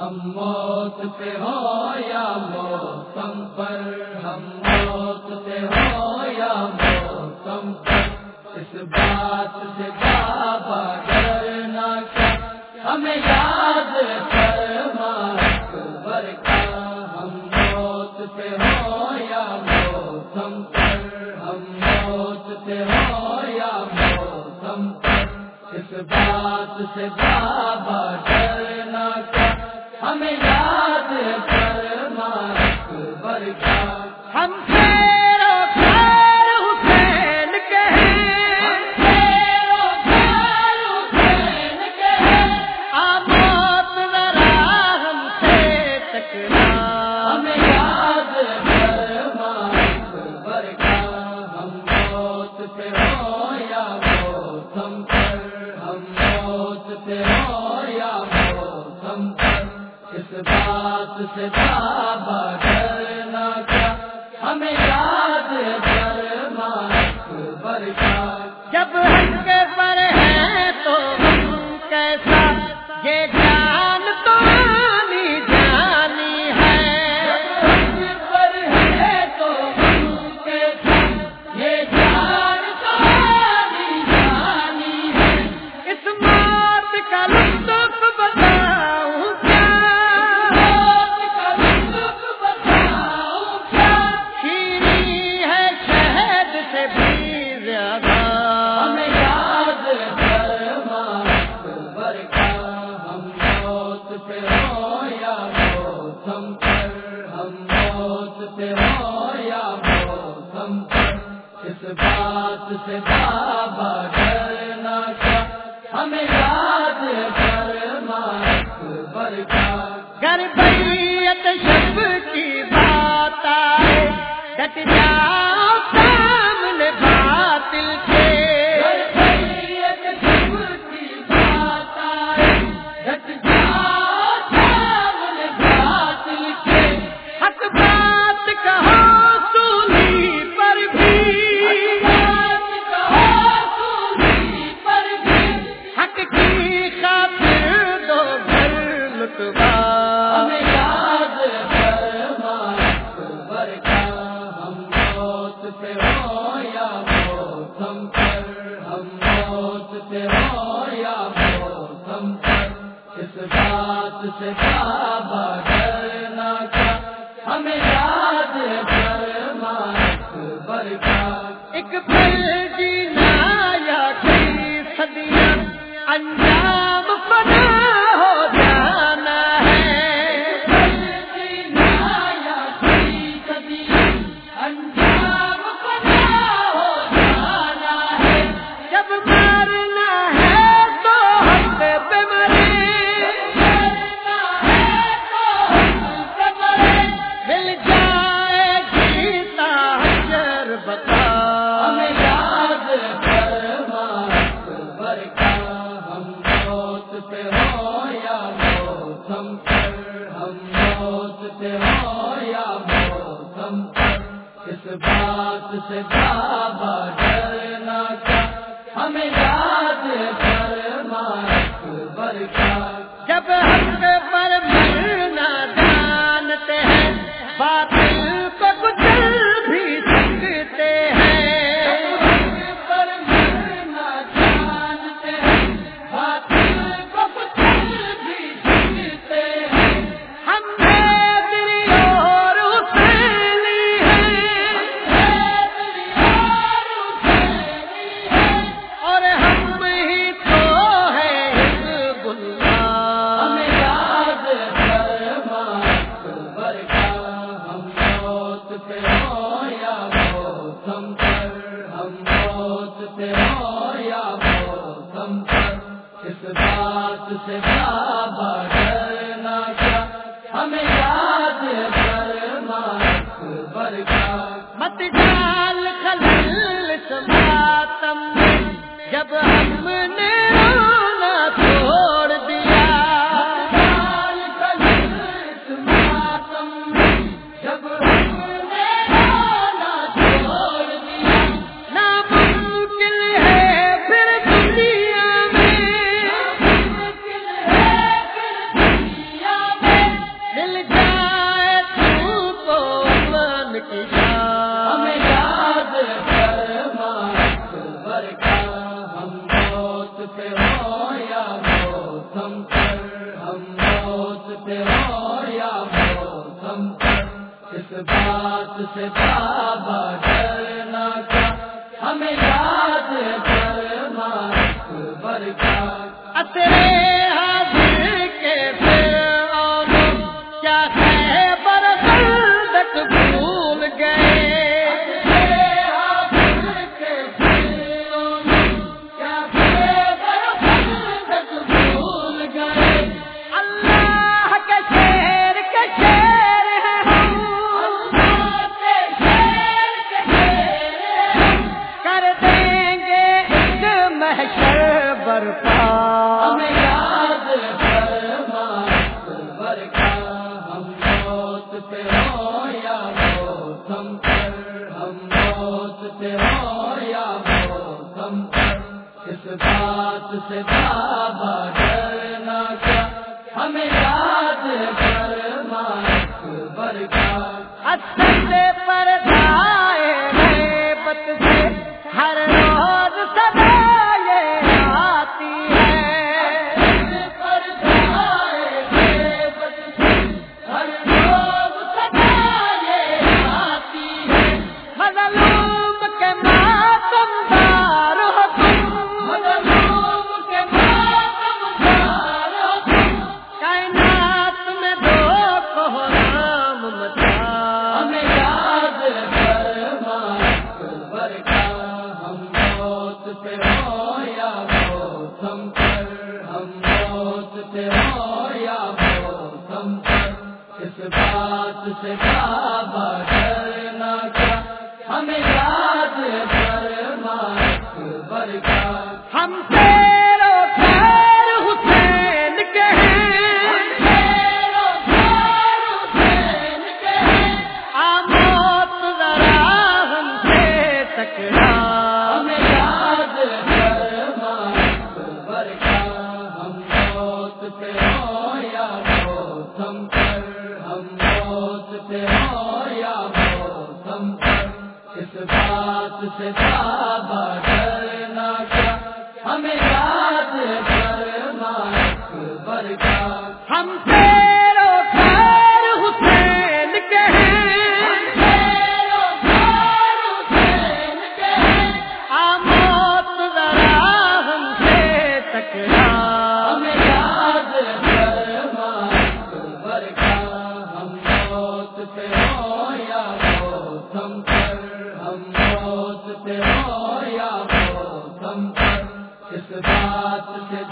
ہم موت پہ ہو یا موسم پر؟ ہم موت پہ ہو یا موسم پر؟ اس بات سے بابا ڈرنا کیا ہمیں یاد فرما اکبر کا ہم موت پہ ہو یا موسم پر؟ ہم موت پہ ہو یا موسم پر؟ اس بات سے بابا اس بات سے بابا ڈرنا کیا ہمیں یاد فرما اکبر کا گر بیت شب کی بات آئے، ڈٹ جاؤ موت پہ ہو یا موسم پر اس بات سے بابا کرنا کا ہمیں یاد فرما اکبر کا۔ ایک پل جینا یا کئی صدیاں، انجام بنا۔ اس بات سے بابا ڈرنا کا ہمیں یاد فرما اکبر کا جب حق پر مرنا جانتے ہیں باطل بات کیا ہمیں یاد اکبر کا مت جال خلل جب ہم نے اس بات سے بابا ڈرنا کا ہمیں یاد فرما اکبر کا۔ اس بات سے بابا ڈرنا کیا؟ ہمیں یاد فرما اکبر کا اصل اس بات سے بابا ڈرنا کا ہمیں یاد فرما اکبر کا۔ ہم سے ہم موت پہ ہو یا موسم پر ہم موت پہ ہو یا موسم پر؟ اس بات سے بابا کرنا کیا۔ ہمیں یاد فرما اکبر کا ہم پھر خیر حسین کے ہیں موت پہ ہو یا موسم پر؟ ہم موت پہ ہو یا موسم پر؟ اس بات سے